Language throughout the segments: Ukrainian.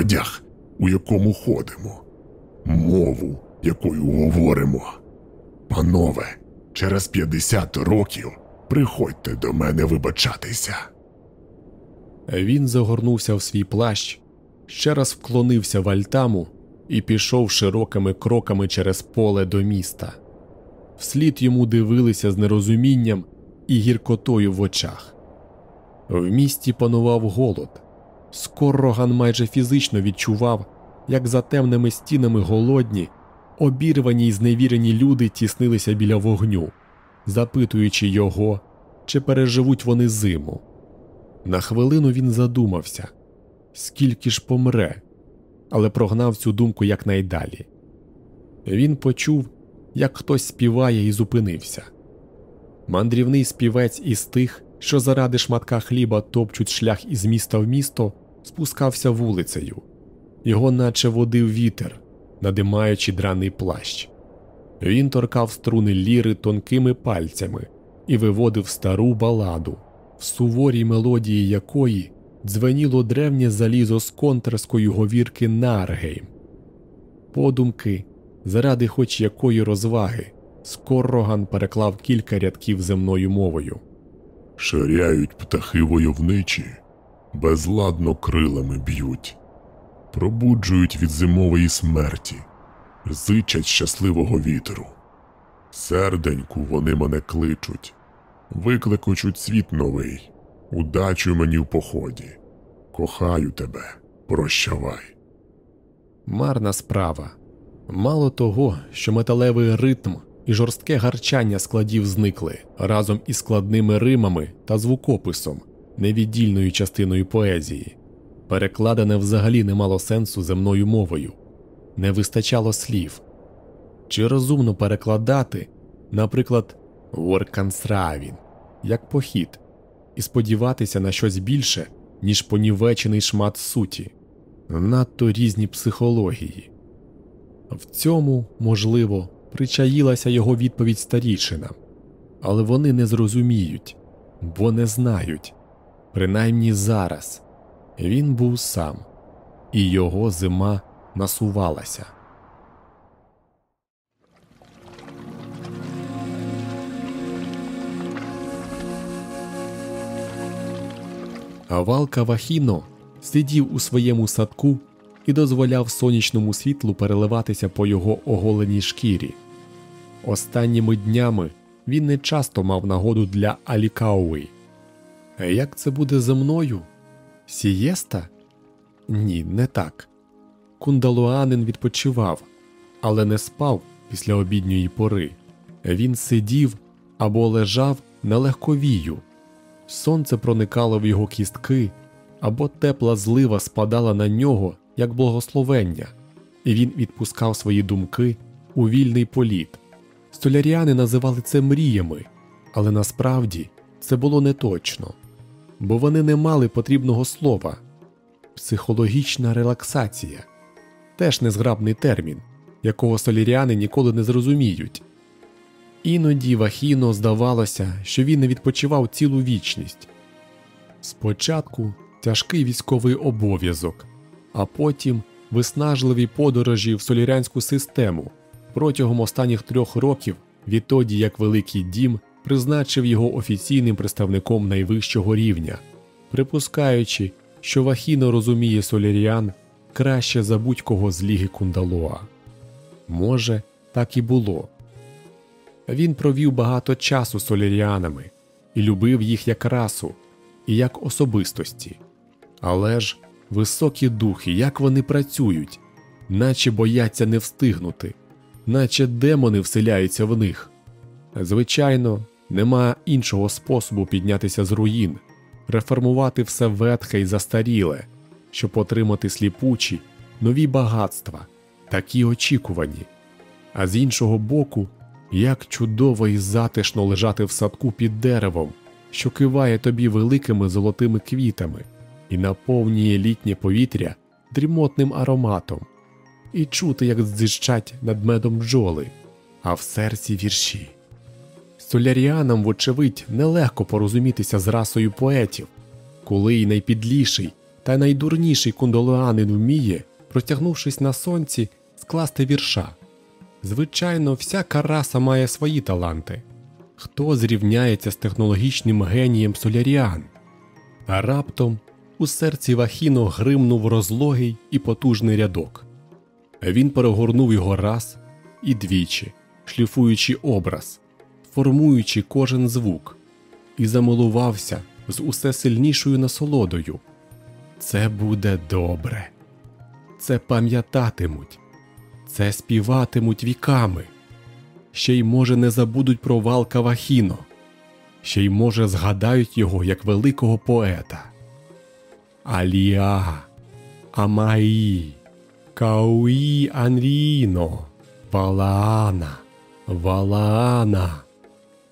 одяг, у якому ходимо, мову, якою говоримо. Панове, через 50 років приходьте до мене вибачатися. Він загорнувся в свій плащ, ще раз вклонився в альтаму і пішов широкими кроками через поле до міста. Вслід йому дивилися з нерозумінням і гіркотою в очах. В місті панував голод. Скорроган майже фізично відчував, як за темними стінами голодні, обірвані й зневірені люди тіснилися біля вогню, запитуючи його, чи переживуть вони зиму. На хвилину він задумався, скільки ж помре, але прогнав цю думку якнайдалі. Він почув, як хтось співає і зупинився. Мандрівний співець із тих, що заради шматка хліба топчуть шлях із міста в місто, спускався вулицею, його наче водив вітер, надимаючи драний плащ. Він торкав струни ліри тонкими пальцями і виводив стару баладу, в суворій мелодії якої дзвеніло древнє залізо з контрської говірки Наргейм. Подумки, заради хоч якої розваги, Скорроган переклав кілька рядків земною мовою. Ширяють птахи войовничі, безладно крилами б'ють, пробуджують від зимової смерті, зичать щасливого вітру. Серденьку вони мене кличуть, викликочуть світ новий, удачу мені в поході. Кохаю тебе, прощавай. Марна справа. Мало того, що металевий ритм і жорстке гарчання складів зникли разом із складними римами та звукописом, невіддільною частиною поезії. Перекладене взагалі не мало сенсу земною мовою, не вистачало слів. Чи розумно перекладати, наприклад, Воркансравін як похід, і сподіватися на щось більше, ніж понівечений шмат суті, надто різні психології. В цьому, можливо, причаїлася його відповідь старішинам, але вони не зрозуміють, бо не знають. Принаймні зараз він був сам, і його зима насувалася. А валка Вахіно сидів у своєму садку і дозволяв сонячному світлу переливатися по його оголеній шкірі. Останніми днями він не часто мав нагоду для Алікауи. Як це буде зі мною? Сієста? Ні, не так. Кундалуанин відпочивав, але не спав після обідньої пори. Він сидів або лежав на легковію. Сонце проникало в його кістки, або тепла злива спадала на нього як благословення, і він відпускав свої думки у вільний політ. Столяріани називали це мріями, але насправді це було не точно, бо вони не мали потрібного слова. Психологічна релаксація теж незграбний термін, якого соліріани ніколи не зрозуміють. Іноді Вахіно здавалося, що він не відпочивав цілу вічність. Спочатку тяжкий військовий обов'язок, а потім виснажливі подорожі в солірянську систему. Протягом останніх трьох років, відтоді як Великий Дім призначив його офіційним представником найвищого рівня, припускаючи, що Вахіно розуміє соліріан краще за будь-кого з ліги Кундалоа. Може, так і було. Він провів багато часу з соліріанами і любив їх як расу і як особистості, але ж високі духи, як вони працюють, наче бояться не встигнути, наче демони вселяються в них. Звичайно, нема іншого способу піднятися з руїн, реформувати все ветхе і застаріле, щоб отримати сліпучі, нові багатства, такі очікувані. А з іншого боку, як чудово і затишно лежати в садку під деревом, що киває тобі великими золотими квітами і наповнює літнє повітря дрімотним ароматом, і чути, як дзижчать над медом бджоли, а в серці вірші. Соляріанам, вочевидь, нелегко порозумітися з расою поетів, коли й найпідліший та найдурніший кундолуанин вміє, простягнувшись на сонці, скласти вірша. Звичайно, всяка раса має свої таланти. Хто зрівняється з технологічним генієм соляріан? А раптом у серці Вахіно гримнув розлогий і потужний рядок. Він перегорнув його раз і двічі, шліфуючи образ, формуючи кожен звук, і замилувався з усе сильнішою насолодою. Це буде добре, це пам'ятатимуть, це співатимуть віками. Ще й, може, не забудуть про Валка Вахіно, ще й, може, згадають його як великого поета. Аліа, Амаї, Кауї Анріно, Валаана, Валаана,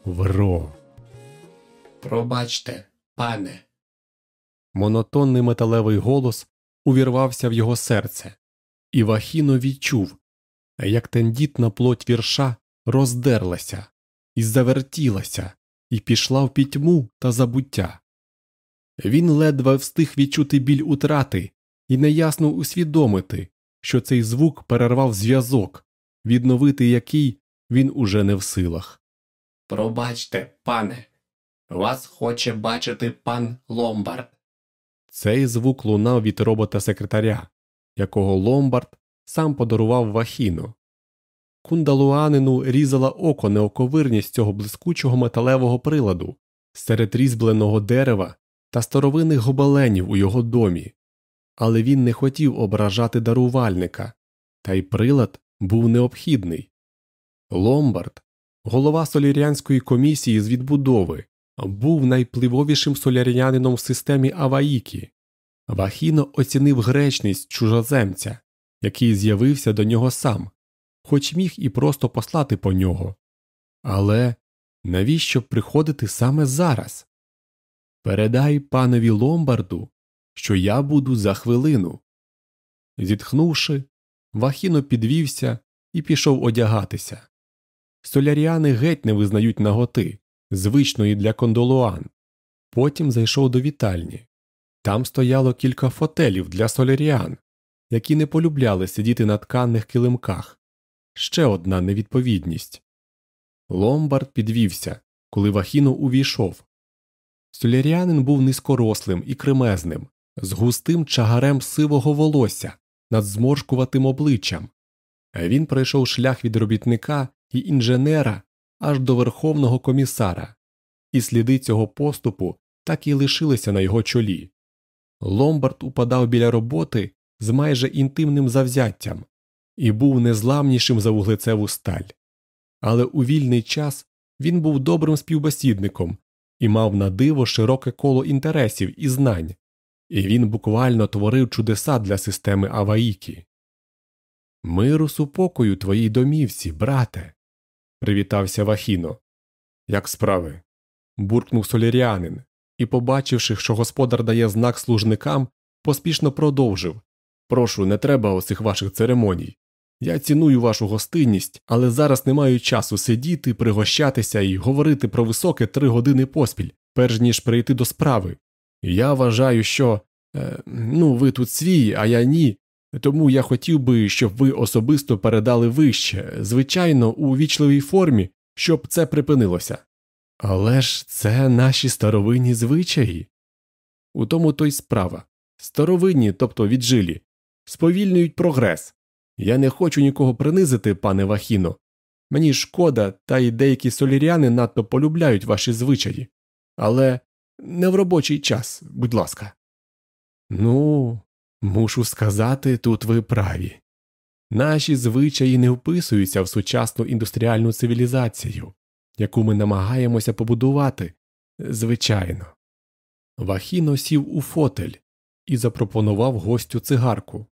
Вро. Пробачте, пане. Монотонний металевий голос увірвався в його серце, і Вахіно відчув, як тендітна плоть вірша роздерлася і завертілася, і пішла в пітьму та забуття. Він ледве встиг відчути біль утрати і неясно усвідомити, що цей звук перервав зв'язок, відновити який він уже не в силах. Пробачте, пане. Вас хоче бачити пан Ломбард. Цей звук лунав від робота секретаря, якого Ломбард сам подарував Вахіно. Кундалуанину різала око неоковирність цього блискучого металевого приладу серед різьбленого дерева та старовинних гобеленів у його домі, але він не хотів ображати дарувальника, та й прилад був необхідний. Ломбард, голова соляріанської комісії з відбудови, був найпливовішим солярянином в системі Аваїкі. Вахіно оцінив гречність чужоземця, який з'явився до нього сам, хоч міг і просто послати по нього. Але навіщо приходити саме зараз? Передай панові Ломбарду, що я буду за хвилину. Зітхнувши, Вахіно підвівся і пішов одягатися. Соляріани геть не визнають наготи, звичної для кондолуан. Потім зайшов до вітальні. Там стояло кілька фотелів для соляріан, які не полюбляли сидіти на тканних килимках. Ще одна невідповідність. Ломбард підвівся, коли Вахіно увійшов. Соляріанин був низькорослим і кремезним, з густим чагарем сивого волосся над зморшкуватим обличчям. Він пройшов шлях від робітника і інженера аж до верховного комісара, і сліди цього поступу так і лишилися на його чолі. Ломбард упадав біля роботи з майже інтимним завзяттям і був незламнішим за вуглецеву сталь. Але у вільний час він був добрим співбесідником і мав на диво широке коло інтересів і знань, і він буквально творив чудеса для системи Аваїкі. Миру супокою твоїй домівці, брате. привітався Вахіно. Як справи? буркнув соляріанин і, побачивши, що господар дає знак служникам, поспішно продовжив Прошу, не треба оцих ваших церемоній. Я ціную вашу гостинність, але зараз не маю часу сидіти, пригощатися і говорити про високе три години поспіль, перш ніж прийти до справи. Я вважаю, що е, ну, ви тут свій, а я ні. Тому я хотів би, щоб ви особисто передали вище, звичайно, у вічливій формі, щоб це припинилося. Але ж це наші старовинні звичаї. У тому то й справа. Старовинні, тобто віджилі, сповільнюють прогрес. Я не хочу нікого принизити, пане Вахіно. Мені шкода, та й деякі соліряни надто полюбляють ваші звичаї. Але не в робочий час, будь ласка. Ну, мушу сказати, тут ви праві. Наші звичаї не вписуються в сучасну індустріальну цивілізацію, яку ми намагаємося побудувати, звичайно. Вахіно сів у фотель і запропонував гостю цигарку.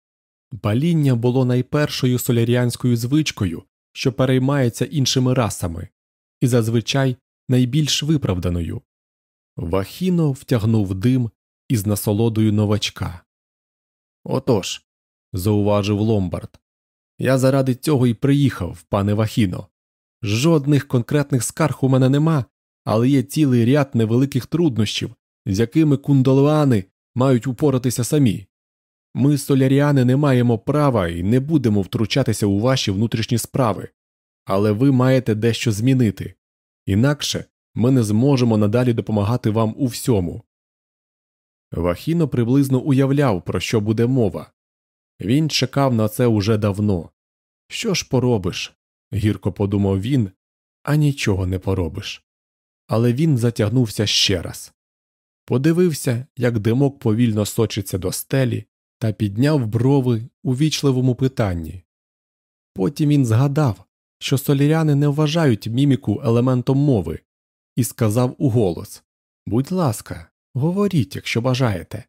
Паління було найпершою соляріанською звичкою, що переймається іншими расами, і зазвичай найбільш виправданою. Вахіно втягнув дим із насолодою новачка. Отож, зауважив Ломбард, я заради цього і приїхав, пане Вахіно. Жодних конкретних скарг у мене нема, але є цілий ряд невеликих труднощів, з якими кундолуани мають упоратися самі. Ми, соляріани, не маємо права і не будемо втручатися у ваші внутрішні справи, але ви маєте дещо змінити, інакше ми не зможемо надалі допомагати вам у всьому. Вахіно приблизно уявляв, про що буде мова. Він чекав на це уже давно. Що ж поробиш? гірко подумав він, а нічого не поробиш. Але він затягнувся ще раз. Подивився, як димок повільно сочиться до стелі, та підняв брови у вічливому питанні. Потім він згадав, що соліряни не вважають міміку елементом мови, і сказав уголос Будь ласка, говоріть, якщо бажаєте.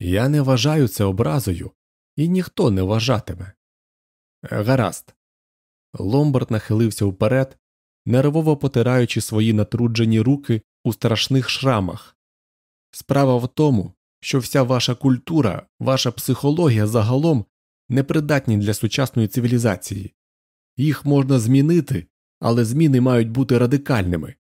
Я не вважаю це образою, і ніхто не вважатиме. Гаразд. Ломбард нахилився вперед, нервово потираючи свої натруджені руки у страшних шрамах. Справа в тому, що вся ваша культура, ваша психологія загалом непридатні для сучасної цивілізації. Їх можна змінити, але зміни мають бути радикальними.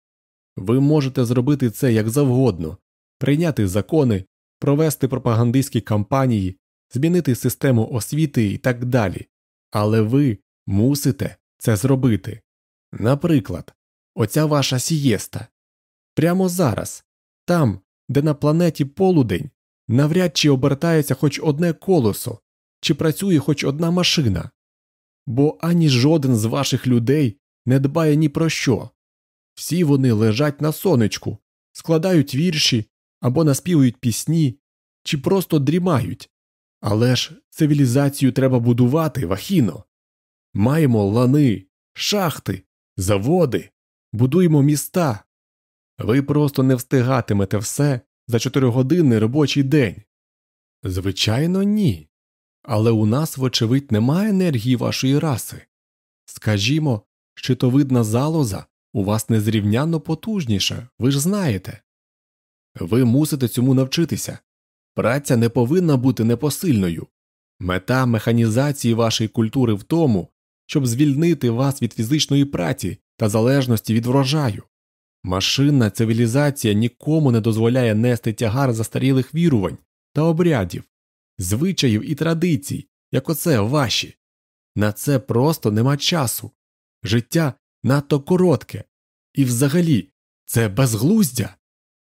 Ви можете зробити це як завгодно прийняти закони, провести пропагандистські кампанії, змінити систему освіти і так далі, але ви мусите це зробити. Наприклад, оця ваша сієста. Прямо зараз, там, де на планеті полудень, навряд чи обертається хоч одне колесо, чи працює хоч одна машина, бо ані жоден з ваших людей не дбає ні про що. Всі вони лежать на сонечку, складають вірші або наспівують пісні, чи просто дрімають. Але ж цивілізацію треба будувати, вахіно. Маємо лани, шахти, заводи, будуємо міста. Ви просто не встигатимете все за чотиригодинний робочий день. Звичайно, ні. Але у нас, вочевидь, немає енергії вашої раси. Скажімо, щитовидна залоза у вас незрівнянно потужніша, ви ж знаєте. Ви мусите цьому навчитися. Праця не повинна бути непосильною. Мета механізації вашої культури в тому, щоб звільнити вас від фізичної праці та залежності від врожаю. Машинна цивілізація нікому не дозволяє нести тягар застарілих вірувань та обрядів, звичаїв і традицій, як оце ваші. На це просто нема часу. Життя надто коротке, і взагалі це безглуздя.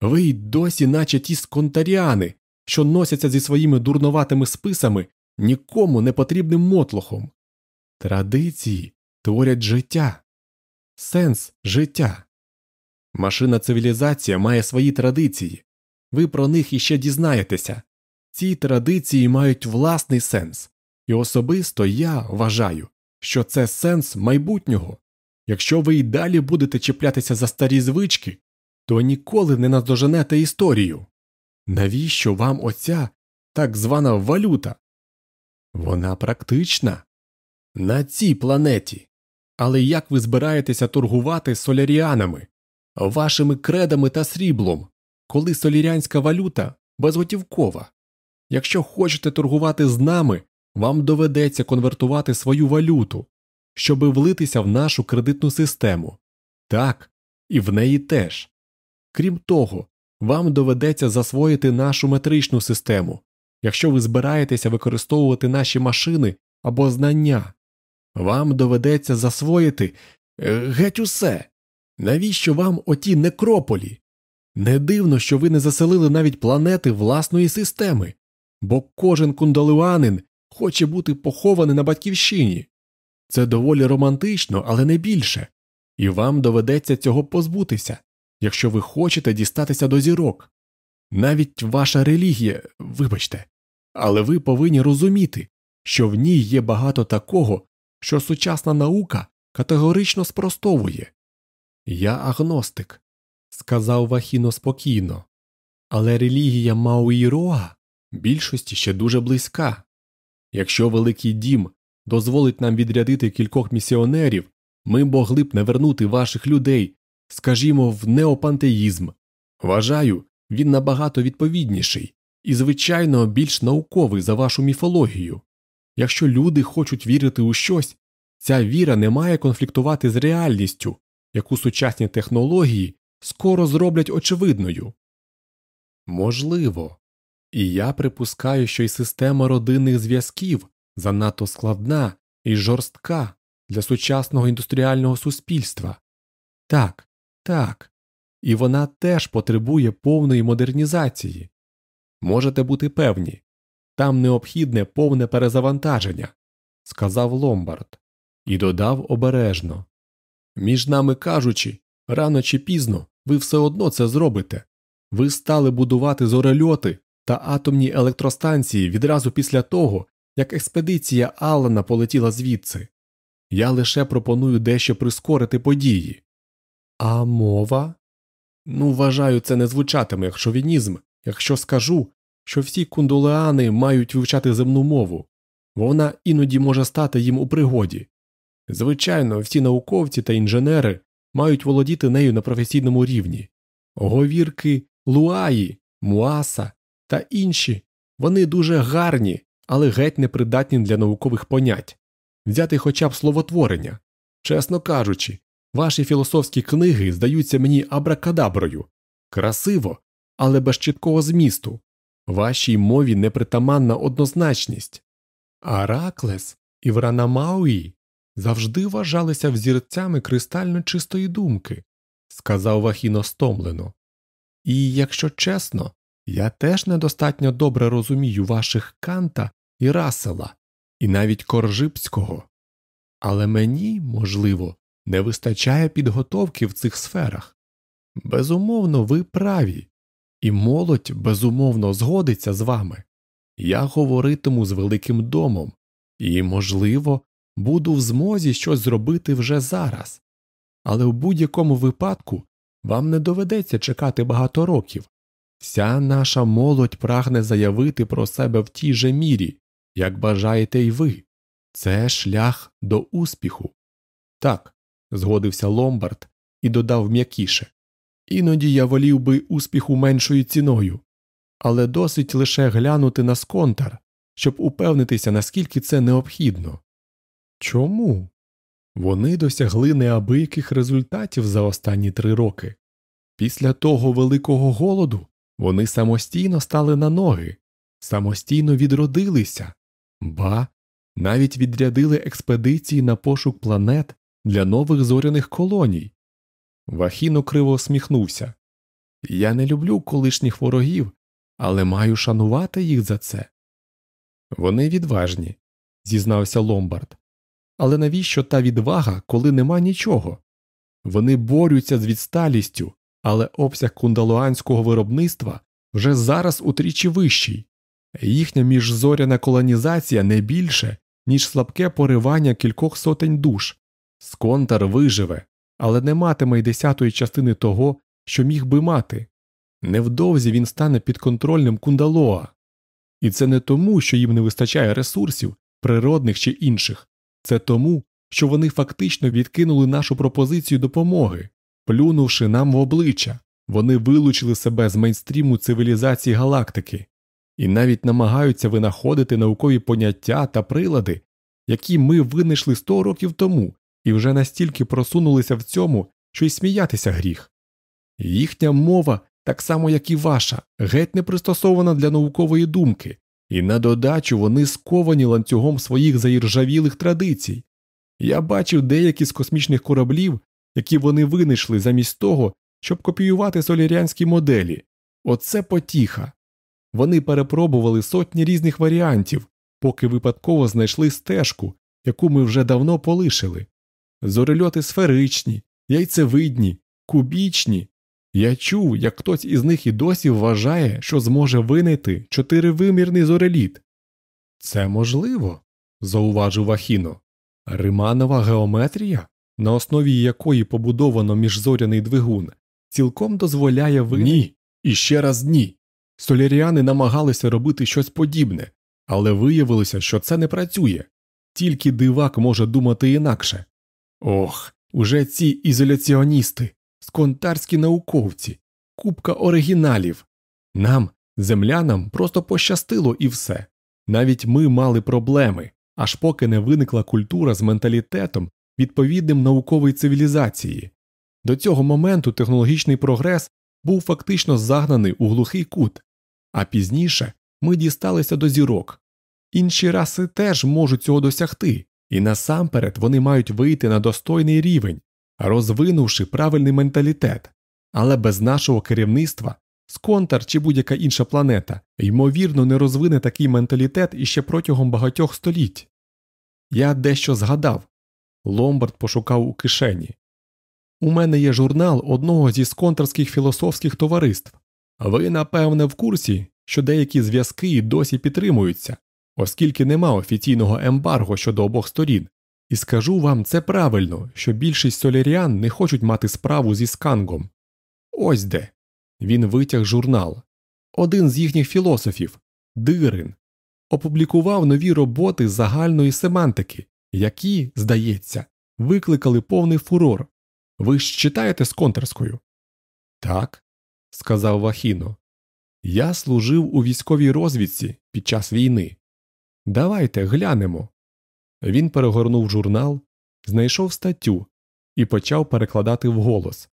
Ви й досі, наче ті сконтаріани, що носяться зі своїми дурноватими списами нікому не потрібним мотлохом. Традиції творять життя, сенс життя. Машина цивілізація має свої традиції, ви про них іще дізнаєтеся. Ці традиції мають власний сенс, і особисто я вважаю, що це сенс майбутнього. Якщо ви й далі будете чіплятися за старі звички, то ніколи не наздоженете історію. Навіщо вам оця так звана валюта? Вона практична на цій планеті. Але як ви збираєтеся торгувати соляріанами, вашими кредами та сріблом, коли солірянська валюта безготівкова? Якщо хочете торгувати з нами, вам доведеться конвертувати свою валюту, щоби влитися в нашу кредитну систему. Так, і в неї теж. Крім того, вам доведеться засвоїти нашу метричну систему, якщо ви збираєтеся використовувати наші машини або знання. Вам доведеться засвоїти е, геть усе. Навіщо вам оті некрополі? Не дивно, що ви не заселили навіть планети власної системи, бо кожен кундалуанин хоче бути похований на батьківщині. Це доволі романтично, але не більше, і вам доведеться цього позбутися, якщо ви хочете дістатися до зірок. Навіть ваша релігія, вибачте, але ви повинні розуміти, що в ній є багато такого, що сучасна наука категорично спростовує. Я агностик, сказав Вахіно спокійно, але релігія Мауїроа більшості ще дуже близька. Якщо Великий Дім дозволить нам відрядити кількох місіонерів, ми могли б не вернути ваших людей, скажімо, в неопантеїзм. Вважаю, він набагато відповідніший і, звичайно, більш науковий за вашу міфологію. Якщо люди хочуть вірити у щось, ця віра не має конфліктувати з реальністю, яку сучасні технології скоро зроблять очевидною. Можливо, І я припускаю, що й система родинних зв'язків занадто складна і жорстка для сучасного індустріального суспільства. Так, так, і вона теж потребує повної модернізації. Можете бути певні, там необхідне повне перезавантаження, сказав Ломбард, і додав обережно. Між нами кажучи, рано чи пізно ви все одно це зробите. Ви стали будувати зорельоти та атомні електростанції відразу після того, як експедиція Аллена полетіла звідси. Я лише пропоную дещо прискорити події. А мова? Ну, вважаю, це не звучатиме як шовінізм, якщо скажу, що всі кундулеани мають вивчати земну мову, вона іноді може стати їм у пригоді. Звичайно, всі науковці та інженери мають володіти нею на професійному рівні. Говірки Луаї, Муаса та інші вони дуже гарні, але геть непридатні для наукових понять, взяти хоча б словотворення. Чесно кажучи, ваші філософські книги здаються мені абракадаброю красиво, але без чіткого змісту. Вашій мові непритаманна однозначність. Араклес і Вранамауї завжди вважалися взірцями кристально чистої думки, сказав Вахіно стомлено. І, якщо чесно, я теж недостатньо добре розумію ваших Канта і Расела, і навіть Коржипського, але мені, можливо, не вистачає підготовки в цих сферах. Безумовно, ви праві, і молодь безумовно згодиться з вами. Я говоритиму з Великим домом і, можливо, буду в змозі щось зробити вже зараз, але в будь-якому випадку вам не доведеться чекати багато років. Вся наша молодь прагне заявити про себе в тій же мірі, як бажаєте й ви. Це шлях до успіху. Так, згодився Ломбард і додав м'якіше. Іноді я волів би успіху меншою ціною, але досить лише глянути на сконтар, щоб упевнитися, наскільки це необхідно. Чому? Вони досягли неабияких результатів за останні три роки. Після того великого голоду вони самостійно стали на ноги, самостійно відродилися, ба, навіть відрядили експедиції на пошук планет для нових зоряних колоній. Вахіно криво усміхнувся. Я не люблю колишніх ворогів, але маю шанувати їх за це. Вони відважні, зізнався Ломбард. Але навіщо та відвага, коли нема нічого? Вони борються з відсталістю, але обсяг кундалуанського виробництва вже зараз утричі вищий, їхня міжзоряна колонізація не більше, ніж слабке поривання кількох сотень душ. Сконтар виживе, але не матиме й десятої частини того, що міг би мати. Невдовзі він стане підконтрольним кундалоа. І це не тому, що їм не вистачає ресурсів, природних чи інших, це тому, що вони фактично відкинули нашу пропозицію допомоги, плюнувши нам в обличчя, вони вилучили себе з мейнстріму цивілізації галактики і навіть намагаються винаходити наукові поняття та прилади, які ми винайшли сто років тому, і вже настільки просунулися в цьому, що й сміятися гріх. Їхня мова, так само як і ваша, геть не пристосована для наукової думки, і на додачу вони сковані ланцюгом своїх заіржавілих традицій. Я бачив деякі з космічних кораблів, які вони винайшли замість того, щоб копіювати солірянські моделі. Оце потіха. Вони перепробували сотні різних варіантів, поки випадково знайшли стежку, яку ми вже давно полишили. Зорельоти сферичні, яйцевидні, кубічні. Я чув, як хтось із них і досі вважає, що зможе винайти чотиривимірний зореліт. Це можливо, зауважив Вахіно. Риманова геометрія, на основі якої побудовано міжзоряний двигун, цілком дозволяє ви. Ні, і ще раз ні. Соляріани намагалися робити щось подібне, але виявилося, що це не працює, тільки дивак може думати інакше. Ох, уже ці ізоляціоністи, сконтарські науковці, купка оригіналів. Нам, землянам, просто пощастило і все. Навіть ми мали проблеми, аж поки не виникла культура з менталітетом, відповідним наукової цивілізації. До цього моменту технологічний прогрес був фактично загнаний у глухий кут, а пізніше ми дісталися до зірок. Інші раси теж можуть цього досягти, і насамперед вони мають вийти на достойний рівень, розвинувши правильний менталітет. Але без нашого керівництва Сконтар чи будь-яка інша планета ймовірно не розвине такий менталітет іще протягом багатьох століть. Я дещо згадав. Ломбард пошукав у кишені. У мене є журнал одного зі сконтарських філософських товариств. Ви, напевне, в курсі, що деякі зв'язки досі підтримуються, оскільки нема офіційного ембарго щодо обох сторін. І скажу вам це правильно, що більшість соляріан не хочуть мати справу зі скангом. Ось де. Він витяг журнал. Один з їхніх філософів Дирин, опублікував нові роботи загальної семантики, які, здається, викликали повний фурор. Ви ж читаєте з контерською? Так, сказав Вахіно. Я служив у військовій розвідці під час війни. Давайте глянемо. Він перегорнув журнал, знайшов статтю і почав перекладати вголос.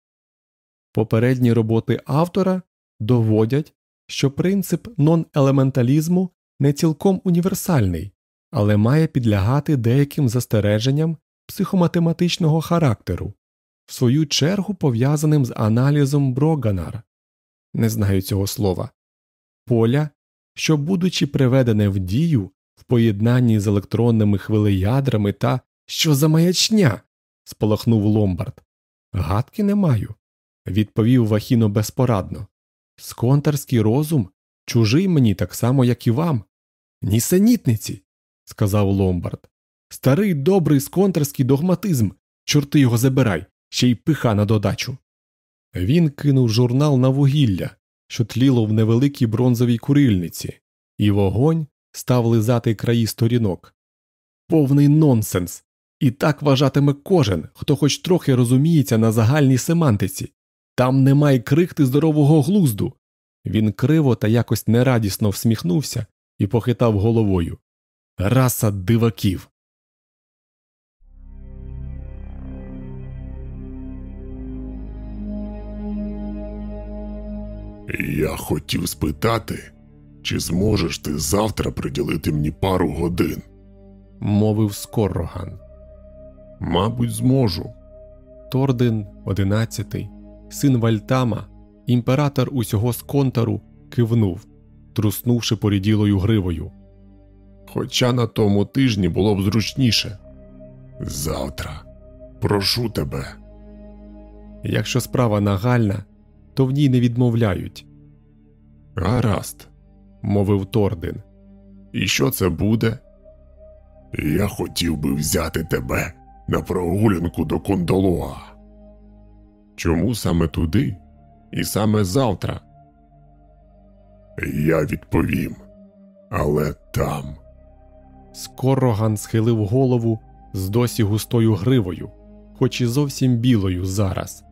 Попередні роботи автора доводять, що принцип нон-елементалізму не цілком універсальний, але має підлягати деяким застереженням психоматематичного характеру, в свою чергу пов'язаним з аналізом Броганар не знаю цього слова, поля, що, будучи приведене в дію в поєднанні з електронними хвилеядрами та що за маячня. спалахнув Ломбард. Гадки не маю, відповів Вахіно безпорадно. Сконтарський розум чужий мені так само, як і вам. Нісенітниці, сказав Ломбард. Старий добрий сконтарський догматизм, чорти його забирай, ще й пиха на додачу. Він кинув журнал на вугілля, що тліло в невеликій бронзовій курильниці, і вогонь став лизати краї сторінок. Повний нонсенс. І так вважатиме кожен, хто хоч трохи розуміється на загальній семантиці. Там немає крихти здорового глузду. Він криво та якось нерадісно всміхнувся і похитав головою. Раса диваків. Я хотів спитати, чи зможеш ти завтра приділити мені пару годин? мовив Скорроган. Мабуть, зможу. Торден, одинадцятий, син Вальтама, імператор усього сконтару, кивнув, труснувши поріділою гривою. Хоча на тому тижні було б зручніше. Завтра. Прошу тебе. Якщо справа нагальна, то в ній не відмовляють, Гаразд. Мовив Торден. І що це буде? Я хотів би взяти тебе на прогулянку до Кондолоа. Чому саме туди? І саме завтра? Я відповім. Але там. Скороган схилив голову з досі густою гривою, хоч і зовсім білою зараз,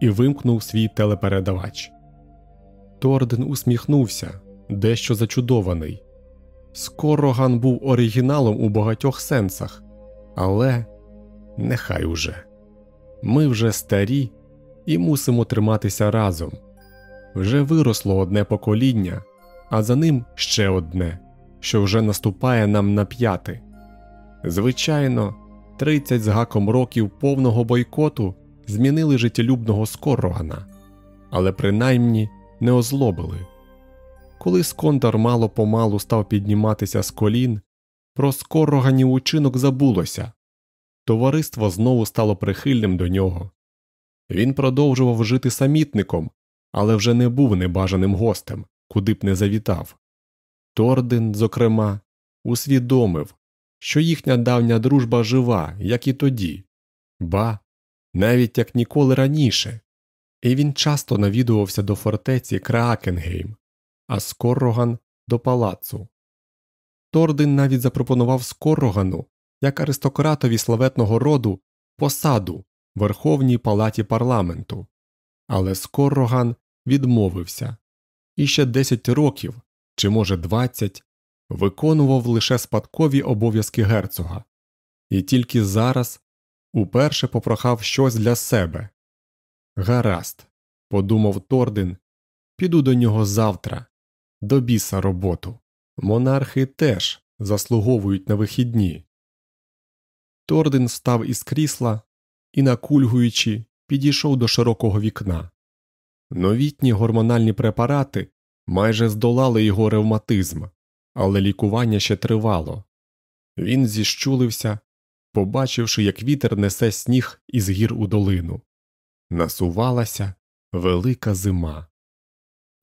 і вимкнув свій телепередавач. Торден усміхнувся, дещо зачудований. Скороган був оригіналом у багатьох сенсах, але нехай уже. Ми вже старі і мусимо триматися разом. Вже виросло одне покоління, а за ним ще одне, що вже наступає нам на п'яти. Звичайно, 30 з гаком років повного бойкоту змінили життєлюбного Скорогана, але принаймні не озлобили. Коли Скондар мало помалу став підніматися з колін, про скороганів учинок забулося, товариство знову стало прихильним до нього. Він продовжував жити самітником, але вже не був небажаним гостем, куди б не завітав. Торден, зокрема, усвідомив, що їхня давня дружба жива, як і тоді, ба, навіть як ніколи раніше, і він часто навідувався до фортеці Краакенгейм, а Скорроган до палацу. Торден навіть запропонував Скоррогану, як аристократові славетного роду, посаду в Верховній палаті парламенту, але Скорроган відмовився і ще 10 років, чи може 20, виконував лише спадкові обов'язки герцога, і тільки зараз уперше попрохав щось для себе. Гаразд, подумав Торден, піду до нього завтра, до біса роботу. Монархи теж заслуговують на вихідні. Торден встав із крісла і, накульгуючи, підійшов до широкого вікна. Новітні гормональні препарати майже здолали його ревматизм, але лікування ще тривало. Він зіщулився, побачивши, як вітер несе сніг із гір у долину. Насувалася велика зима.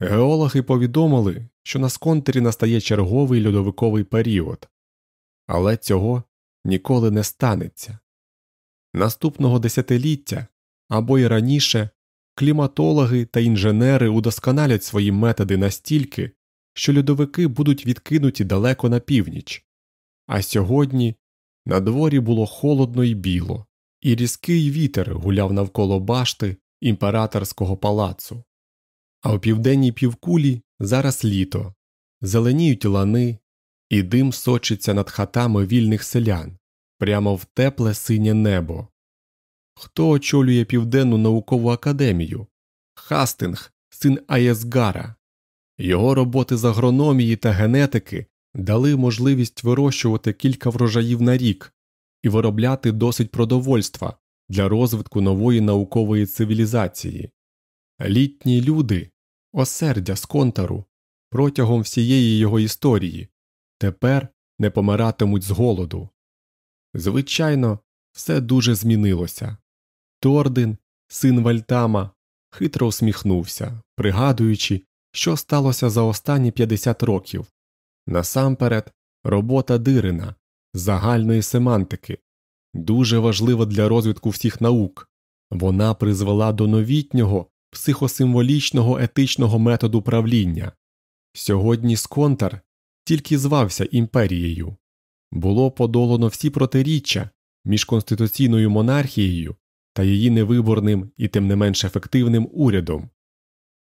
Геологи повідомили, що на сконтері настає черговий льодовиковий період, але цього ніколи не станеться. Наступного десятиліття або й раніше кліматологи та інженери удосконалять свої методи настільки, що льодовики будуть відкинуті далеко на північ, а сьогодні на дворі було холодно і біло, і різкий вітер гуляв навколо башти імператорського палацу. А у південній півкулі зараз літо, зеленіють лани, і дим сочиться над хатами вільних селян прямо в тепле синє небо. Хто очолює Південну наукову академію? Хастинг, син Аєсгара. Його роботи з агрономії та генетики дали можливість вирощувати кілька врожаїв на рік і виробляти досить продовольства для розвитку нової наукової цивілізації. Літні люди, осердя з контару, протягом всієї його історії, тепер не помиратимуть з голоду. Звичайно, все дуже змінилося. Тордин, син Вальтама, хитро усміхнувся, пригадуючи, що сталося за останні 50 років. Насамперед, робота Дирина, загальної семантики, дуже важлива для розвитку всіх наук, вона призвела до новітнього психосимволічного етичного методу правління. Сьогодні Сконтар тільки звався імперією, було подолано всі протиріччя між конституційною монархією та її невиборним і тим не менш ефективним урядом.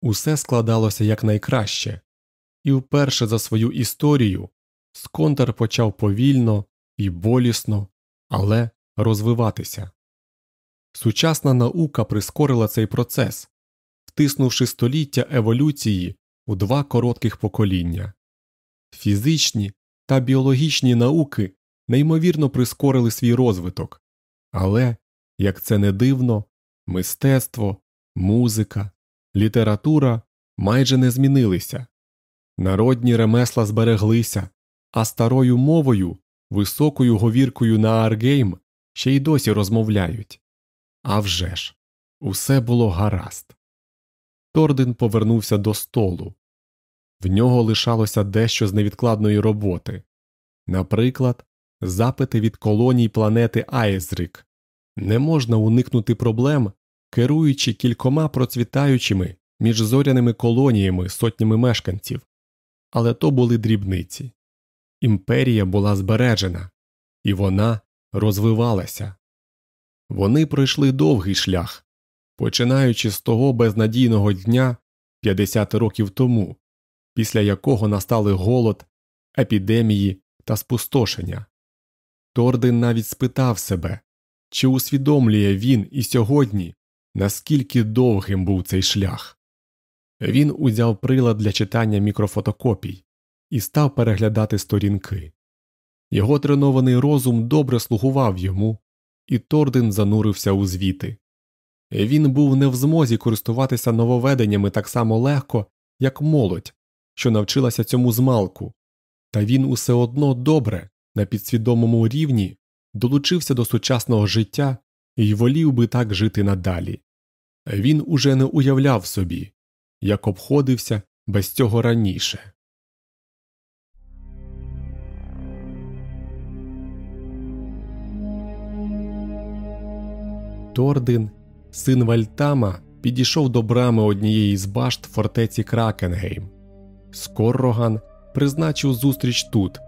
Усе складалося якнайкраще, і вперше за свою історію Сконтар почав повільно і болісно, але розвиватися. Сучасна наука прискорила цей процес, втиснувши століття еволюції у два коротких покоління. Фізичні та біологічні науки неймовірно прискорили свій розвиток, але, як це не дивно, мистецтво, музика, література майже не змінилися. Народні ремесла збереглися, а старою мовою, високою говіркою на Аргейм ще й досі розмовляють. А вже ж, усе було гаразд. Торден повернувся до столу. В нього лишалося дещо з невідкладної роботи наприклад, запити від колоній планети Айзрик. Не можна уникнути проблем, керуючи кількома процвітаючими міжзоряними колоніями сотнями мешканців, але то були дрібниці. Імперія була збережена, і вона розвивалася. Вони пройшли довгий шлях, починаючи з того безнадійного дня 50 років тому, після якого настали голод, епідемії та спустошення. Торден навіть спитав себе, чи усвідомлює він і сьогодні, наскільки довгим був цей шлях. Він узяв прилад для читання мікрофотокопій і став переглядати сторінки. Його тренований розум добре слугував йому, і Торден занурився у звіти. Він був не в змозі користуватися нововведеннями так само легко, як молодь, що навчилася цьому змалку, та він усе одно добре на підсвідомому рівні долучився до сучасного життя і волів би так жити надалі. Він уже не уявляв собі, як обходився без цього раніше. Тордин, син Вальтама, підійшов до брами однієї з башт фортеці Кракенгейм. Скорроган призначив зустріч тут,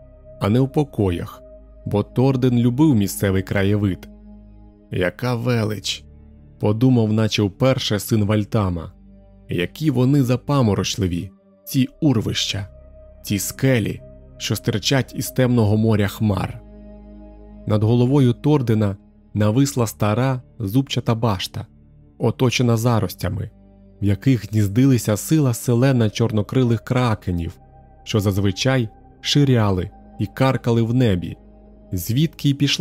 а не у покоях, бо Торден любив місцевий краєвид. Яка велич! подумав, наче вперше син Вальтама, які вони запаморочливі, ці урвища, ці скелі, що стирчать із темного моря хмар. Над головою Тордена нависла стара зубчата башта, оточена заростями, в яких гніздилися сила селена чорнокрилих кракенів, що зазвичай ширяли і каркали в небі, звідки й пішла